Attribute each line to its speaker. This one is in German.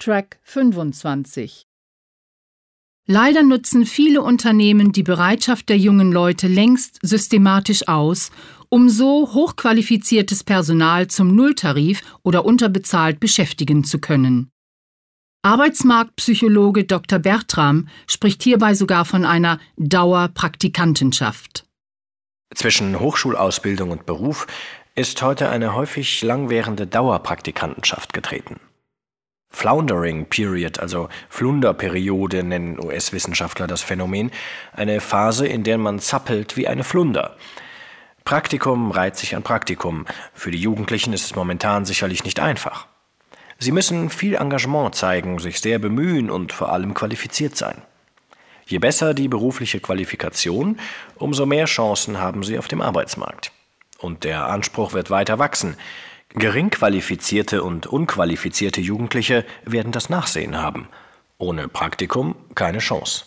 Speaker 1: Track 25 Leider nutzen viele Unternehmen die Bereitschaft der jungen Leute längst systematisch aus, um so hochqualifiziertes Personal zum Nulltarif oder unterbezahlt beschäftigen zu können. Arbeitsmarktpsychologe Dr. Bertram spricht hierbei sogar von einer Dauerpraktikantenschaft.
Speaker 2: Zwischen Hochschulausbildung und Beruf ist heute eine häufig langwährende Dauerpraktikantenschaft getreten. Floundering Period, also Flunderperiode nennen US-Wissenschaftler das Phänomen, eine Phase, in der man zappelt wie eine Flunder. Praktikum reiht sich an Praktikum. Für die Jugendlichen ist es momentan sicherlich nicht einfach. Sie müssen viel Engagement zeigen, sich sehr bemühen und vor allem qualifiziert sein. Je besser die berufliche Qualifikation, umso mehr Chancen haben sie auf dem Arbeitsmarkt. Und der Anspruch wird weiter wachsen. Gering qualifizierte und unqualifizierte Jugendliche werden das Nachsehen haben. Ohne Praktikum keine Chance.